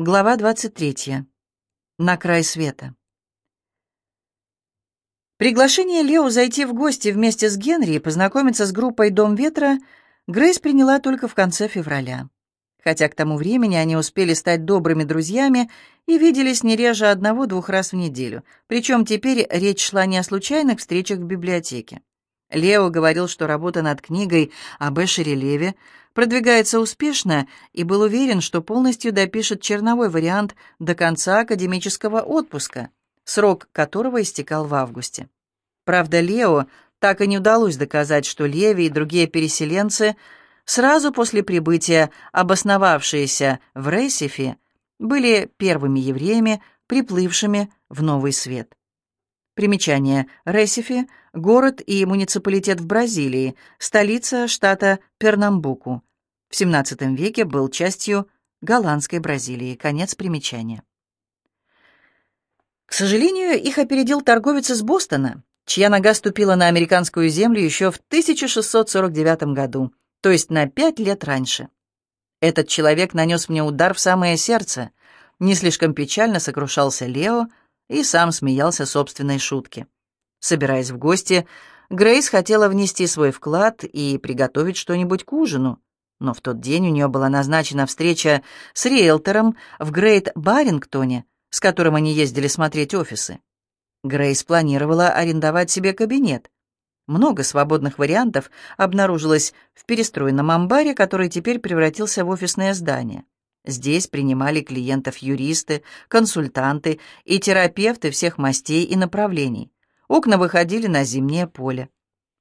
Глава 23. На край света. Приглашение Лео зайти в гости вместе с Генри и познакомиться с группой «Дом ветра» Грейс приняла только в конце февраля. Хотя к тому времени они успели стать добрыми друзьями и виделись не реже одного-двух раз в неделю. Причем теперь речь шла не о случайных встречах в библиотеке. Лео говорил, что работа над книгой об Эшере Леве продвигается успешно и был уверен, что полностью допишет черновой вариант до конца академического отпуска, срок которого истекал в августе. Правда, Лео так и не удалось доказать, что Леви и другие переселенцы, сразу после прибытия, обосновавшиеся в Рейсифе, были первыми евреями, приплывшими в Новый Свет. Примечание. Ресифи — город и муниципалитет в Бразилии, столица штата Пернамбуку. В XVII веке был частью голландской Бразилии. Конец примечания. К сожалению, их опередил торговец из Бостона, чья нога ступила на американскую землю еще в 1649 году, то есть на пять лет раньше. Этот человек нанес мне удар в самое сердце. Не слишком печально сокрушался Лео и сам смеялся собственной шутке. Собираясь в гости, Грейс хотела внести свой вклад и приготовить что-нибудь к ужину. Но в тот день у нее была назначена встреча с риэлтором в Грейт-Барингтоне, с которым они ездили смотреть офисы. Грейс планировала арендовать себе кабинет. Много свободных вариантов обнаружилось в перестроенном амбаре, который теперь превратился в офисное здание. Здесь принимали клиентов юристы, консультанты и терапевты всех мастей и направлений. Окна выходили на зимнее поле.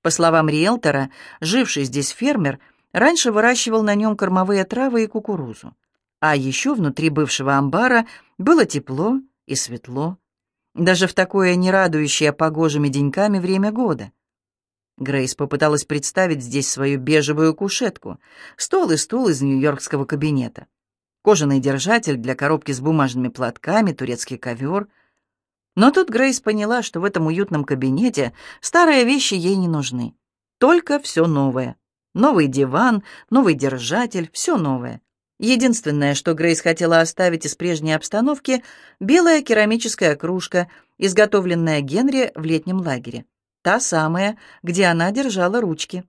По словам риэлтора, живший здесь фермер – Раньше выращивал на нем кормовые травы и кукурузу. А еще внутри бывшего амбара было тепло и светло. Даже в такое нерадующее погожими деньками время года. Грейс попыталась представить здесь свою бежевую кушетку, стол и стул из нью-йоркского кабинета, кожаный держатель для коробки с бумажными платками, турецкий ковер. Но тут Грейс поняла, что в этом уютном кабинете старые вещи ей не нужны, только все новое. Новый диван, новый держатель, все новое. Единственное, что Грейс хотела оставить из прежней обстановки, белая керамическая кружка, изготовленная Генри в летнем лагере. Та самая, где она держала ручки.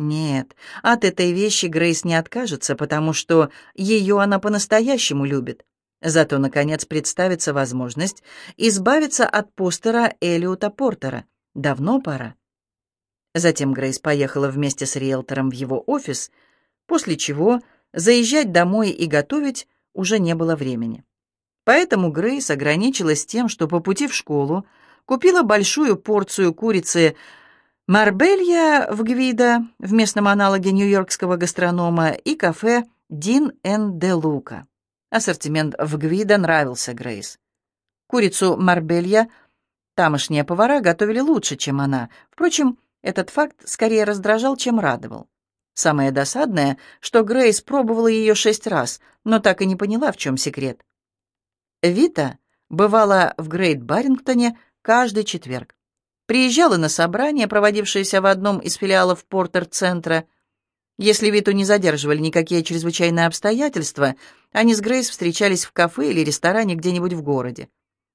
Нет, от этой вещи Грейс не откажется, потому что ее она по-настоящему любит. Зато, наконец, представится возможность избавиться от постера Элиота Портера. Давно пора. Затем Грейс поехала вместе с риэлтором в его офис, после чего заезжать домой и готовить уже не было времени. Поэтому Грейс ограничилась тем, что по пути в школу купила большую порцию курицы Марбелья в Гвида, в местном аналоге нью-йоркского гастронома, и кафе Дин эн де Лука. Ассортимент в Гвида нравился Грейс. Курицу Марбелья тамошние повара готовили лучше, чем она. Впрочем, этот факт скорее раздражал, чем радовал. Самое досадное, что Грейс пробовала ее шесть раз, но так и не поняла, в чем секрет. Вита бывала в Грейт-Баррингтоне каждый четверг. Приезжала на собрание, проводившееся в одном из филиалов Портер-центра. Если Виту не задерживали никакие чрезвычайные обстоятельства, они с Грейс встречались в кафе или ресторане где-нибудь в городе.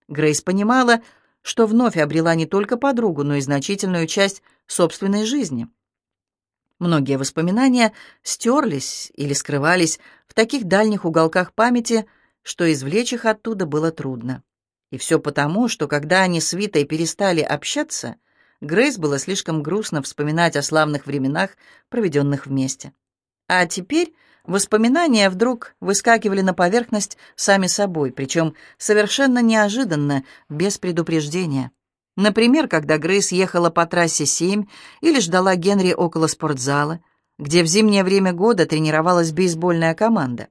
Грейс понимала, что вновь обрела не только подругу, но и значительную часть собственной жизни. Многие воспоминания стерлись или скрывались в таких дальних уголках памяти, что извлечь их оттуда было трудно. И все потому, что когда они с Витой перестали общаться, Грейс было слишком грустно вспоминать о славных временах, проведенных вместе. А теперь Воспоминания вдруг выскакивали на поверхность сами собой, причем совершенно неожиданно, без предупреждения. Например, когда Грейс ехала по трассе 7 или ждала Генри около спортзала, где в зимнее время года тренировалась бейсбольная команда.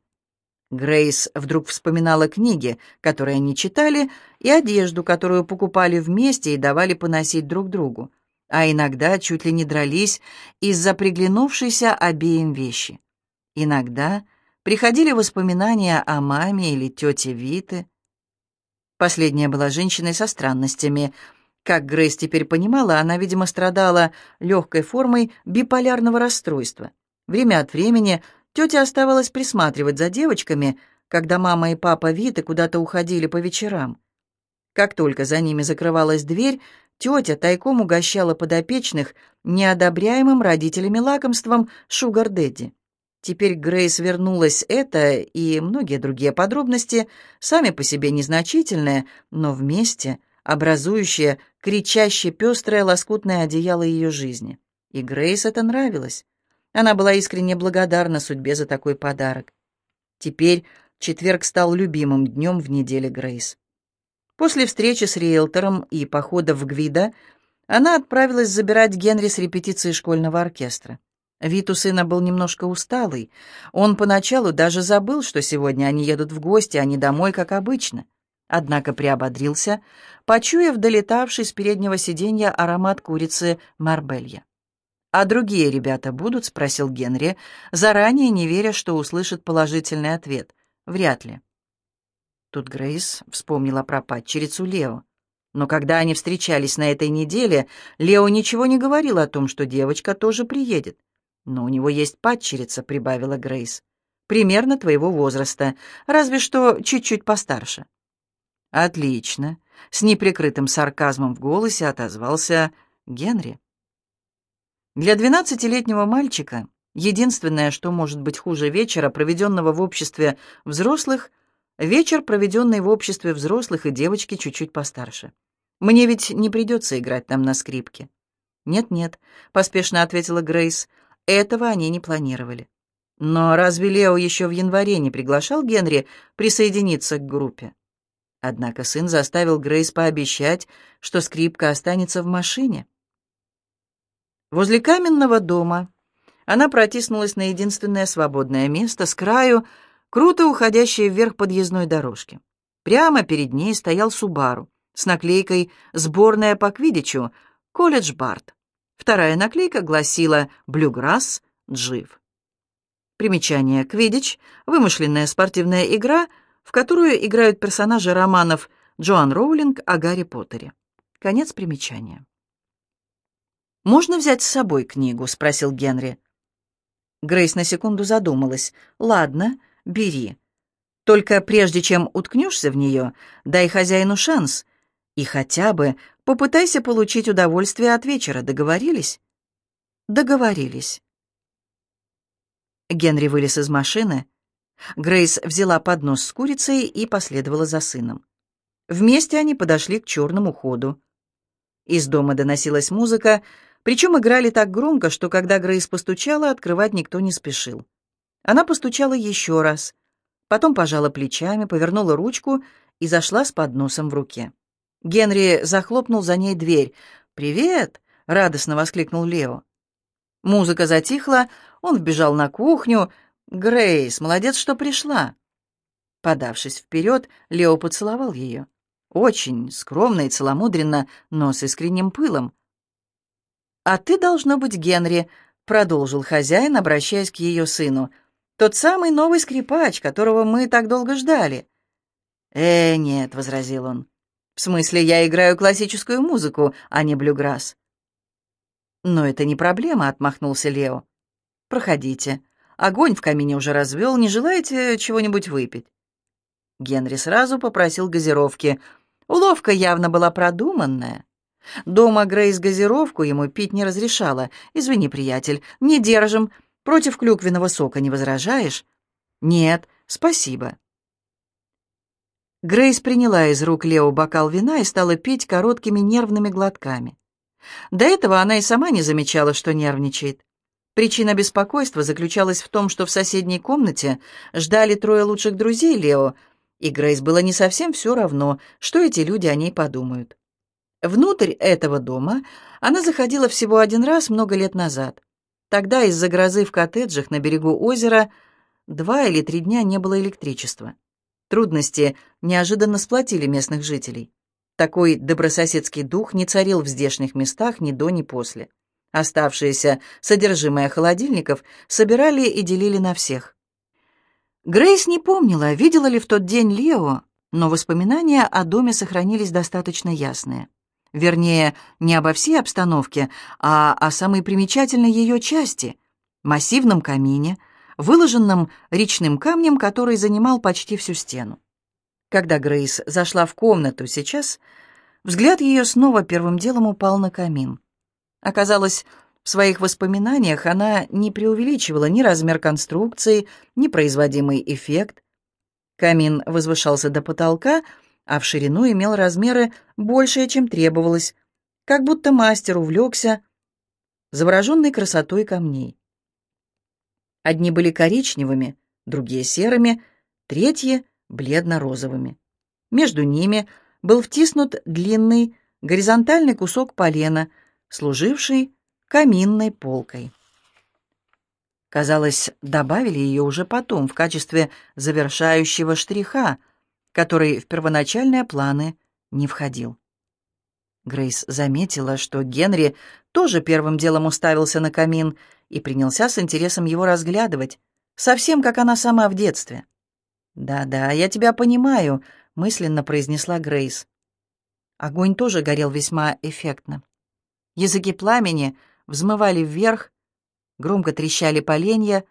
Грейс вдруг вспоминала книги, которые они читали, и одежду, которую покупали вместе и давали поносить друг другу, а иногда чуть ли не дрались из-за приглянувшейся обеим вещи. Иногда приходили воспоминания о маме или тете Виты. Последняя была женщиной со странностями. Как Грейс теперь понимала, она, видимо, страдала легкой формой биполярного расстройства. Время от времени тетя оставалась присматривать за девочками, когда мама и папа Виты куда-то уходили по вечерам. Как только за ними закрывалась дверь, тетя тайком угощала подопечных неодобряемым родителями лакомством шугар-дэдди. Теперь Грейс вернулась это и многие другие подробности, сами по себе незначительные, но вместе образующие кричащее пестрое лоскутное одеяло ее жизни. И Грейс это нравилось. Она была искренне благодарна судьбе за такой подарок. Теперь четверг стал любимым днем в неделе Грейс. После встречи с риэлтором и похода в Гвида она отправилась забирать Генри с репетиции школьного оркестра. Вид у сына был немножко усталый. Он поначалу даже забыл, что сегодня они едут в гости, а не домой, как обычно. Однако приободрился, почуяв долетавший с переднего сиденья аромат курицы Марбелья. «А другие ребята будут?» — спросил Генри, заранее не веря, что услышит положительный ответ. «Вряд ли». Тут Грейс вспомнила про падчерицу Лео. Но когда они встречались на этой неделе, Лео ничего не говорил о том, что девочка тоже приедет. «Но у него есть падчерица», — прибавила Грейс. «Примерно твоего возраста, разве что чуть-чуть постарше». «Отлично», — с неприкрытым сарказмом в голосе отозвался Генри. Для двенадцатилетнего мальчика единственное, что может быть хуже вечера, проведенного в обществе взрослых, вечер, проведенный в обществе взрослых и девочки чуть-чуть постарше. Мне ведь не придется играть там на скрипке. «Нет-нет», — поспешно ответила Грейс, — этого они не планировали. Но разве Лео еще в январе не приглашал Генри присоединиться к группе? Однако сын заставил Грейс пообещать, что скрипка останется в машине. Возле каменного дома она протиснулась на единственное свободное место с краю, круто уходящее вверх подъездной дорожки. Прямо перед ней стоял Субару с наклейкой «Сборная по квидичу. Колледж Барт». Вторая наклейка гласила «Блюграсс Джив». Примечание «Квидич» — вымышленная спортивная игра, в которую играют персонажи романов Джоан Роулинг о Гарри Поттере. Конец примечания. «Можно взять с собой книгу?» — спросил Генри. Грейс на секунду задумалась. «Ладно, бери. Только прежде чем уткнешься в нее, дай хозяину шанс. И хотя бы Попытайся получить удовольствие от вечера. Договорились?» «Договорились». Генри вылез из машины. Грейс взяла поднос с курицей и последовала за сыном. Вместе они подошли к черному ходу. Из дома доносилась музыка, причем играли так громко, что когда Грейс постучала, открывать никто не спешил. Она постучала еще раз, потом пожала плечами, повернула ручку и зашла с подносом в руке. Генри захлопнул за ней дверь. «Привет!» — радостно воскликнул Лео. Музыка затихла, он вбежал на кухню. «Грейс, молодец, что пришла!» Подавшись вперед, Лео поцеловал ее. Очень скромно и целомудренно, но с искренним пылом. «А ты, должно быть, Генри», — продолжил хозяин, обращаясь к ее сыну. «Тот самый новый скрипач, которого мы так долго ждали». «Э, нет», — возразил он. В смысле, я играю классическую музыку, а не блюграсс. Но это не проблема, отмахнулся Лео. Проходите. Огонь в камине уже развел, не желаете чего-нибудь выпить? Генри сразу попросил газировки. Уловка явно была продуманная. Дома Грейс газировку ему пить не разрешала. «Извини, приятель, не держим. Против клюквенного сока не возражаешь?» «Нет, спасибо». Грейс приняла из рук Лео бокал вина и стала пить короткими нервными глотками. До этого она и сама не замечала, что нервничает. Причина беспокойства заключалась в том, что в соседней комнате ждали трое лучших друзей Лео, и Грейс было не совсем все равно, что эти люди о ней подумают. Внутрь этого дома она заходила всего один раз много лет назад. Тогда из-за грозы в коттеджах на берегу озера два или три дня не было электричества. Трудности неожиданно сплотили местных жителей. Такой добрососедский дух не царил в здешних местах ни до, ни после. Оставшееся содержимое холодильников собирали и делили на всех. Грейс не помнила, видела ли в тот день Лео, но воспоминания о доме сохранились достаточно ясные. Вернее, не обо всей обстановке, а о самой примечательной ее части — массивном камине — выложенном речным камнем, который занимал почти всю стену. Когда Грейс зашла в комнату сейчас, взгляд ее снова первым делом упал на камин. Оказалось, в своих воспоминаниях она не преувеличивала ни размер конструкции, ни производимый эффект. Камин возвышался до потолка, а в ширину имел размеры большие, чем требовалось, как будто мастер увлекся завороженной красотой камней. Одни были коричневыми, другие серыми, третьи — бледно-розовыми. Между ними был втиснут длинный горизонтальный кусок полена, служивший каминной полкой. Казалось, добавили ее уже потом в качестве завершающего штриха, который в первоначальные планы не входил. Грейс заметила, что Генри тоже первым делом уставился на камин и принялся с интересом его разглядывать, совсем как она сама в детстве. «Да-да, я тебя понимаю», — мысленно произнесла Грейс. Огонь тоже горел весьма эффектно. Языки пламени — взмывали вверх, громко трещали поленья,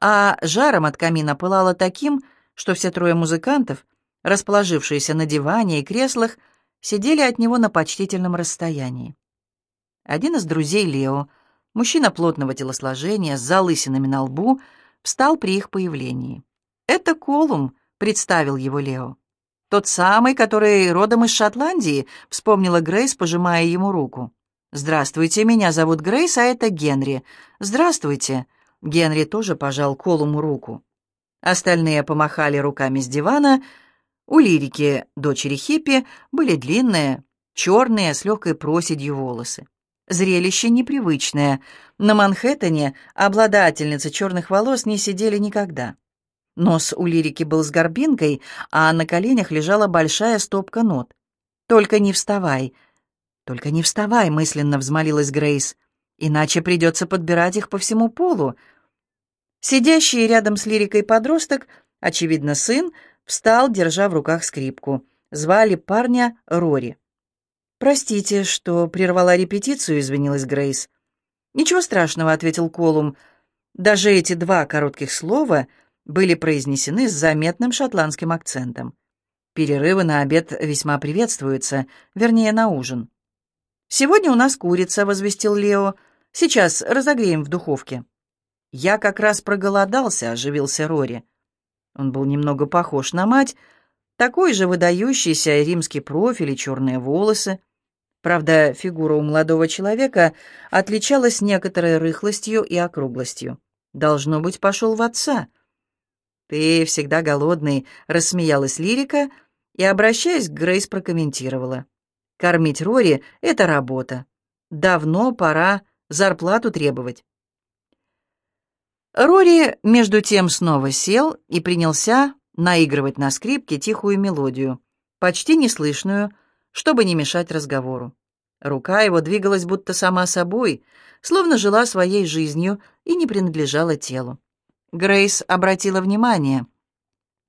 а жаром от камина пылало таким, что все трое музыкантов, расположившиеся на диване и креслах, сидели от него на почтительном расстоянии. Один из друзей Лео, мужчина плотного телосложения с залысинами на лбу, встал при их появлении. «Это Колум», — представил его Лео. «Тот самый, который родом из Шотландии», — вспомнила Грейс, пожимая ему руку. «Здравствуйте, меня зовут Грейс, а это Генри». «Здравствуйте». Генри тоже пожал Колуму руку. Остальные помахали руками с дивана. У лирики, дочери Хиппи, были длинные, черные, с легкой проседью волосы. Зрелище непривычное. На Манхэттене обладательницы черных волос не сидели никогда. Нос у лирики был с горбинкой, а на коленях лежала большая стопка нот. «Только не вставай», «Только не вставай», — мысленно взмолилась Грейс, «иначе придется подбирать их по всему полу». Сидящий рядом с лирикой подросток, очевидно, сын, встал, держа в руках скрипку. Звали парня Рори. «Простите, что прервала репетицию», — извинилась Грейс. «Ничего страшного», — ответил Колум. Даже эти два коротких слова были произнесены с заметным шотландским акцентом. Перерывы на обед весьма приветствуются, вернее, на ужин. «Сегодня у нас курица», — возвестил Лео. «Сейчас разогреем в духовке». «Я как раз проголодался», — оживился Рори. Он был немного похож на мать, такой же выдающийся римский профиль и черные волосы. Правда, фигура у молодого человека отличалась некоторой рыхлостью и округлостью. Должно быть, пошел в отца. «Ты всегда голодный», — рассмеялась лирика и, обращаясь к Грейс, прокомментировала. Кормить Рори — это работа. Давно пора зарплату требовать. Рори, между тем, снова сел и принялся наигрывать на скрипке тихую мелодию, почти неслышную, чтобы не мешать разговору. Рука его двигалась будто сама собой, словно жила своей жизнью и не принадлежала телу. Грейс обратила внимание,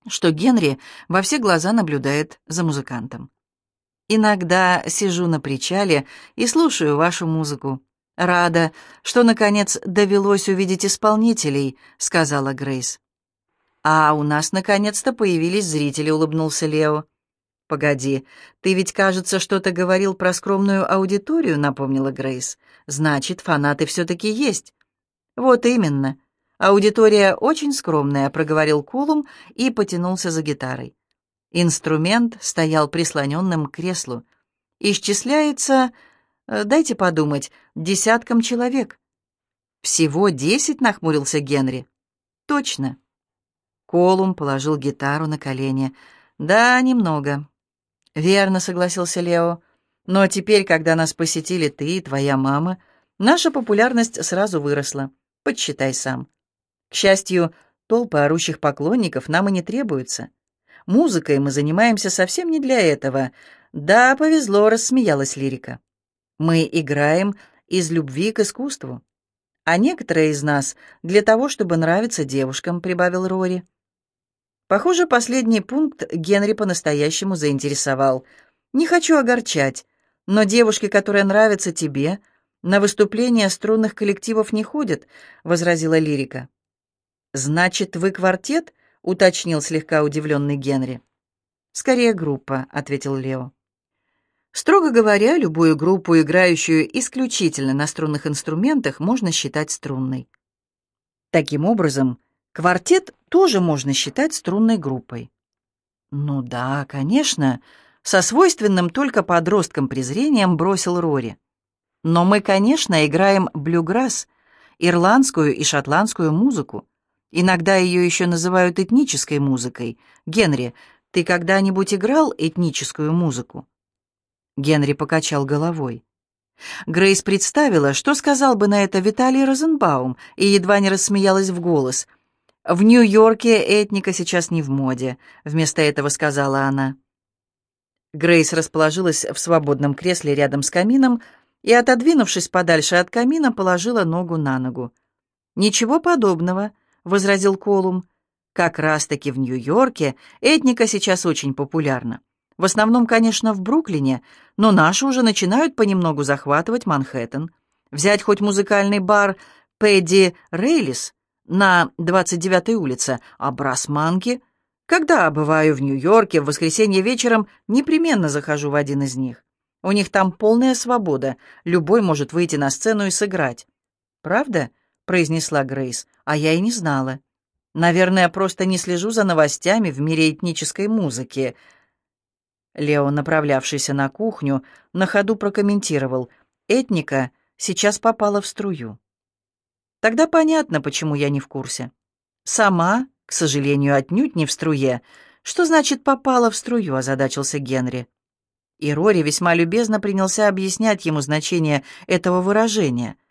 что Генри во все глаза наблюдает за музыкантом. Иногда сижу на причале и слушаю вашу музыку. Рада, что, наконец, довелось увидеть исполнителей», — сказала Грейс. «А у нас, наконец-то, появились зрители», — улыбнулся Лео. «Погоди, ты ведь, кажется, что-то говорил про скромную аудиторию», — напомнила Грейс. «Значит, фанаты все-таки есть». «Вот именно. Аудитория очень скромная», — проговорил Кулум и потянулся за гитарой. Инструмент стоял прислоненным к креслу. Исчисляется, дайте подумать, десятком человек. «Всего десять?» — нахмурился Генри. «Точно». Колум положил гитару на колени. «Да, немного». «Верно», — согласился Лео. «Но теперь, когда нас посетили ты и твоя мама, наша популярность сразу выросла. Подсчитай сам. К счастью, толпы орущих поклонников нам и не требуются. Музыкой мы занимаемся совсем не для этого. Да, повезло, рассмеялась лирика. Мы играем из любви к искусству. А некоторые из нас для того, чтобы нравиться девушкам, прибавил Рори. Похоже, последний пункт Генри по-настоящему заинтересовал. Не хочу огорчать, но девушки, которые нравятся тебе, на выступления струнных коллективов не ходят, возразила лирика. «Значит, вы квартет?» — уточнил слегка удивленный Генри. «Скорее группа», — ответил Лео. Строго говоря, любую группу, играющую исключительно на струнных инструментах, можно считать струнной. Таким образом, квартет тоже можно считать струнной группой. Ну да, конечно, со свойственным только подросткам презрением бросил Рори. Но мы, конечно, играем блюграсс, ирландскую и шотландскую музыку. Иногда ее еще называют этнической музыкой. Генри, ты когда-нибудь играл этническую музыку? Генри покачал головой. Грейс представила, что сказал бы на это Виталий Розенбаум, и едва не рассмеялась в голос. «В Нью-Йорке этника сейчас не в моде», — вместо этого сказала она. Грейс расположилась в свободном кресле рядом с камином и, отодвинувшись подальше от камина, положила ногу на ногу. «Ничего подобного», — возразил Колум. «Как раз-таки в Нью-Йорке этника сейчас очень популярна. В основном, конечно, в Бруклине, но наши уже начинают понемногу захватывать Манхэттен. Взять хоть музыкальный бар «Пэдди Рейлис» на 29-й улице, а «Брасманки». Когда бываю в Нью-Йорке, в воскресенье вечером непременно захожу в один из них. У них там полная свобода, любой может выйти на сцену и сыграть. «Правда?» — произнесла Грейс, а я и не знала. «Наверное, просто не слежу за новостями в мире этнической музыки», Лео, направлявшийся на кухню, на ходу прокомментировал. «Этника сейчас попала в струю». Тогда понятно, почему я не в курсе. Сама, к сожалению, отнюдь не в струе. Что значит «попала в струю», озадачился Генри. И Рори весьма любезно принялся объяснять ему значение этого выражения —